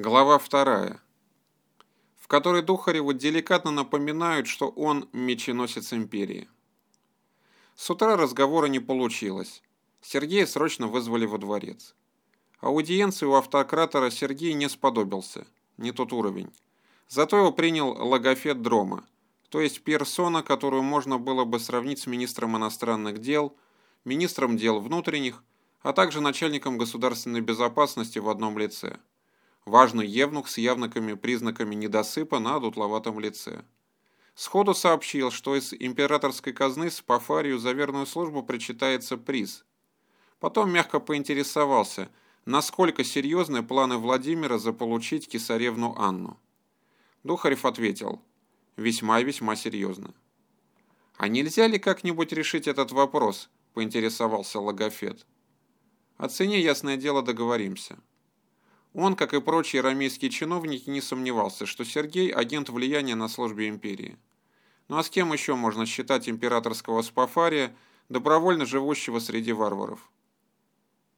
Глава вторая, в которой Духареву деликатно напоминают, что он меченосец империи. С утра разговора не получилось. Сергея срочно вызвали во дворец. Аудиенции у автократора Сергей не сподобился, не тот уровень. Зато его принял логофет Дрома, то есть персона, которую можно было бы сравнить с министром иностранных дел, министром дел внутренних, а также начальником государственной безопасности в одном лице. Важный евнух с явными признаками недосыпа на дутловатом лице. Сходу сообщил, что из императорской казны с Пафарию за верную службу причитается приз. Потом мягко поинтересовался, насколько серьезны планы Владимира заполучить кесаревну Анну. Духарев ответил, весьма и весьма серьезно. «А нельзя ли как-нибудь решить этот вопрос?» – поинтересовался Логофет. О цене, ясное дело, договоримся. Он, как и прочие рамейские чиновники, не сомневался, что Сергей – агент влияния на службе империи. Ну а с кем еще можно считать императорского спафария, добровольно живущего среди варваров?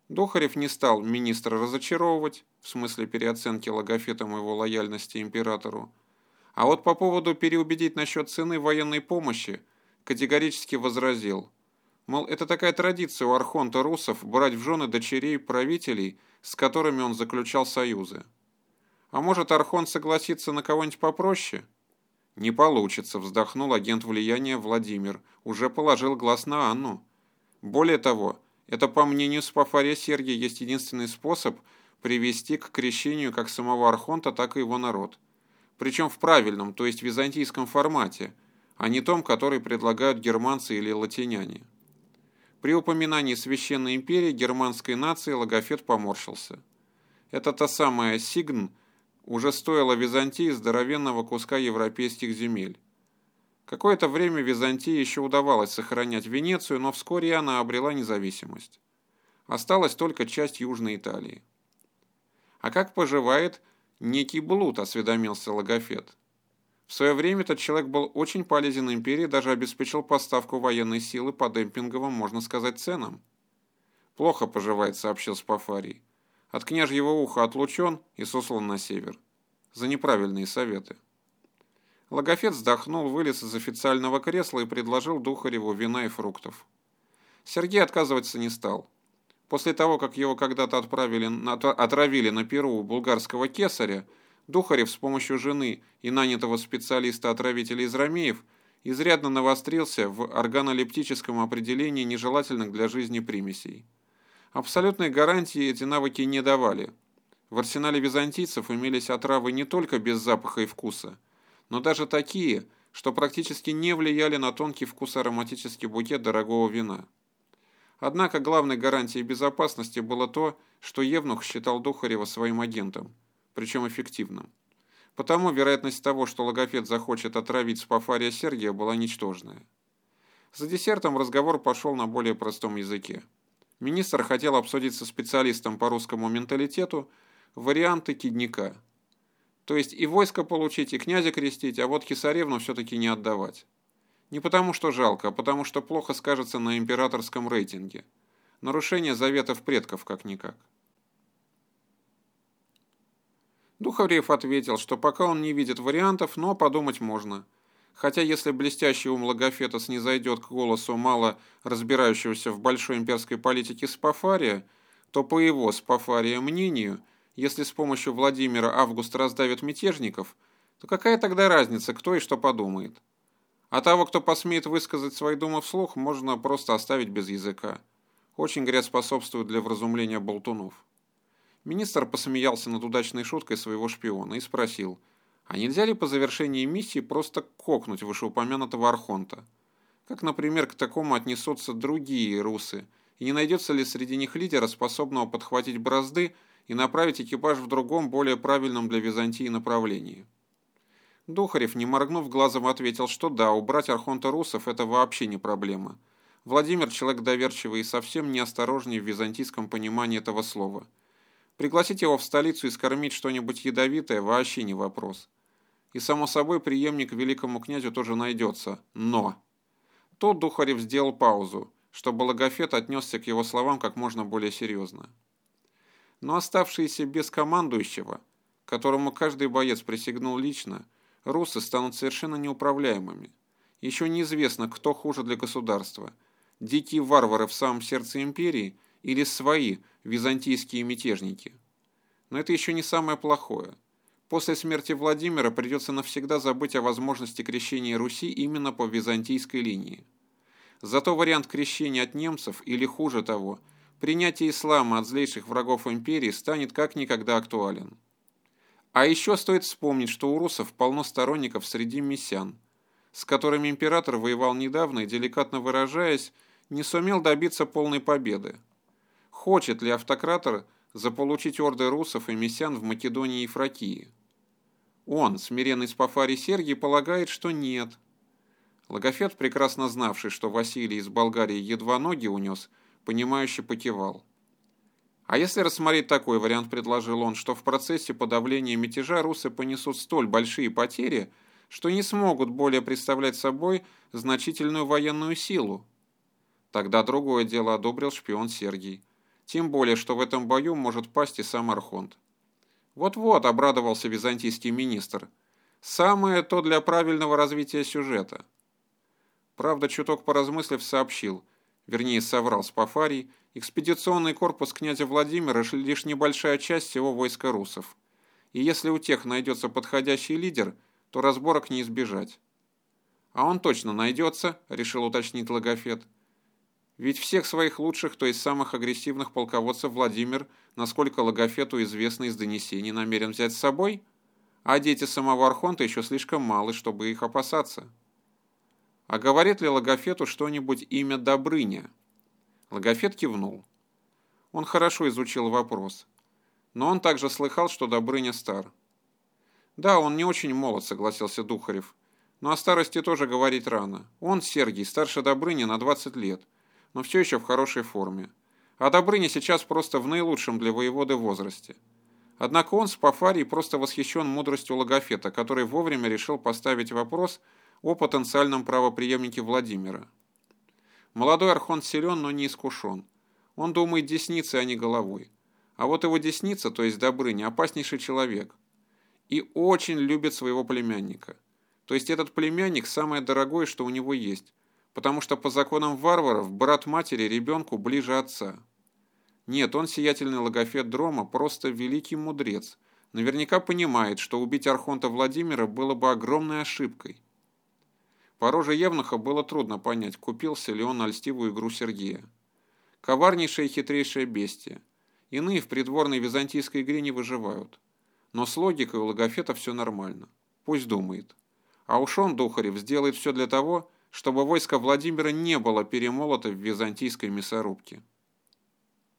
Духарев не стал министра разочаровывать, в смысле переоценки логофетом его лояльности императору, а вот по поводу переубедить насчет цены военной помощи категорически возразил. Мол, это такая традиция у архонта русов брать в жены дочерей правителей, с которыми он заключал союзы. А может, архонт согласится на кого-нибудь попроще? Не получится, вздохнул агент влияния Владимир. Уже положил глаз на Анну. Более того, это, по мнению Спафария Сергия, есть единственный способ привести к крещению как самого архонта, так и его народ причем в правильном, то есть византийском формате, а не том, который предлагают германцы или латиняне. При упоминании Священной империи германской нации Логофет поморщился. Это та самая Сигн уже стоила Византии здоровенного куска европейских земель. Какое-то время Византии еще удавалось сохранять Венецию, но вскоре она обрела независимость. Осталась только часть Южной Италии. А как поживает «Некий блуд», — осведомился Логофет. В свое время этот человек был очень полезен империи, даже обеспечил поставку военной силы по демпинговым, можно сказать, ценам. «Плохо поживает», — сообщил Спафарий. «От княжьего уха отлучен и сослан на север. За неправильные советы». Логофет вздохнул, вылез из официального кресла и предложил Духареву вина и фруктов. Сергей отказываться не стал. После того, как его когда-то отправили на, отравили на Перу булгарского кесаря, Духарев с помощью жены и нанятого специалиста-отравителя из Ромеев изрядно навострился в органолептическом определении нежелательных для жизни примесей. Абсолютной гарантии эти навыки не давали. В арсенале византийцев имелись отравы не только без запаха и вкуса, но даже такие, что практически не влияли на тонкий вкус ароматический букет дорогого вина. Однако главной гарантией безопасности было то, что Евнух считал Духарева своим агентом, причем эффективным. Потому вероятность того, что логопед захочет отравить Спафария Сергия, была ничтожная. За десертом разговор пошел на более простом языке. Министр хотел обсудить со специалистом по русскому менталитету варианты кидника. То есть и войско получить, и князя крестить, а вот Кисаревну все-таки не отдавать. Не потому что жалко, а потому что плохо скажется на императорском рейтинге. Нарушение заветов предков как-никак. Духарев ответил, что пока он не видит вариантов, но подумать можно. Хотя если блестящий ум Логофета снизойдет к голосу мало разбирающегося в большой имперской политике Спафария, то по его Спафария мнению, если с помощью Владимира Август раздавит мятежников, то какая тогда разница, кто и что подумает? А того, кто посмеет высказать свои думы вслух, можно просто оставить без языка. Очень, говорят, способствует для вразумления болтунов. Министр посмеялся над удачной шуткой своего шпиона и спросил, а нельзя ли по завершении миссии просто кокнуть вышеупомянутого Архонта? Как, например, к такому отнесутся другие русы, и не найдется ли среди них лидера, способного подхватить бразды и направить экипаж в другом, более правильном для Византии направлении? Духарев, не моргнув глазом, ответил, что да, убрать Архонта Русов – это вообще не проблема. Владимир – человек доверчивый и совсем неосторожный в византийском понимании этого слова. Пригласить его в столицу и скормить что-нибудь ядовитое – вообще не вопрос. И, само собой, преемник великому князю тоже найдется. Но! Тут Духарев сделал паузу, чтобы Логофет отнесся к его словам как можно более серьезно. Но оставшиеся без командующего – которому каждый боец присягнул лично, русы станут совершенно неуправляемыми. Еще неизвестно, кто хуже для государства – дикие варвары в самом сердце империи или свои византийские мятежники. Но это еще не самое плохое. После смерти Владимира придется навсегда забыть о возможности крещения Руси именно по византийской линии. Зато вариант крещения от немцев, или хуже того, принятие ислама от злейших врагов империи станет как никогда актуален. А еще стоит вспомнить, что у русов полно сторонников среди мессиан, с которыми император воевал недавно и, деликатно выражаясь, не сумел добиться полной победы. Хочет ли автократор заполучить орды русов и мессиан в Македонии и Фракии? Он, смиренный Спафарий Сергий, полагает, что нет. Логофет, прекрасно знавший, что Василий из Болгарии едва ноги унес, понимающе покивал. А если рассмотреть такой вариант, предложил он, что в процессе подавления мятежа русы понесут столь большие потери, что не смогут более представлять собой значительную военную силу? Тогда другое дело одобрил шпион Сергий. Тем более, что в этом бою может пасть и сам Архонт. Вот-вот, обрадовался византийский министр. Самое то для правильного развития сюжета. Правда, чуток поразмыслив, сообщил, вернее соврал Спафарий, экспедиционный корпус князя Владимира лишь небольшая часть всего войска русов. И если у тех найдется подходящий лидер, то разборок не избежать. А он точно найдется, решил уточнить Логофет. Ведь всех своих лучших, то есть самых агрессивных полководцев Владимир, насколько Логофету известно из донесений, намерен взять с собой, а дети самого Архонта еще слишком малы, чтобы их опасаться. А говорит ли Логофету что-нибудь имя Добрыня? Логофет кивнул. Он хорошо изучил вопрос. Но он также слыхал, что Добрыня стар. «Да, он не очень молод», — согласился Духарев. «Но о старости тоже говорить рано. Он, Сергий, старше Добрыни на 20 лет, но все еще в хорошей форме. А Добрыня сейчас просто в наилучшем для воеводы возрасте. Однако он с Пафарией просто восхищен мудростью Логофета, который вовремя решил поставить вопрос о потенциальном правоприемнике Владимира. Молодой архонт силен, но не искушен. Он думает десницей, а не головой. А вот его десница, то есть Добрыня, опаснейший человек. И очень любит своего племянника. То есть этот племянник самое дорогое, что у него есть. Потому что по законам варваров брат матери ребенку ближе отца. Нет, он сиятельный логофет Дрома, просто великий мудрец. Наверняка понимает, что убить архонта Владимира было бы огромной ошибкой. По роже Евнуха было трудно понять, купился ли он на льстивую игру Сергея. Коварнейшее и хитрейшее бестие. Иные в придворной византийской игре не выживают. Но с логикой у Логофета все нормально. Пусть думает. А уж он, Духарев, сделает все для того, чтобы войско Владимира не было перемолото в византийской мясорубке.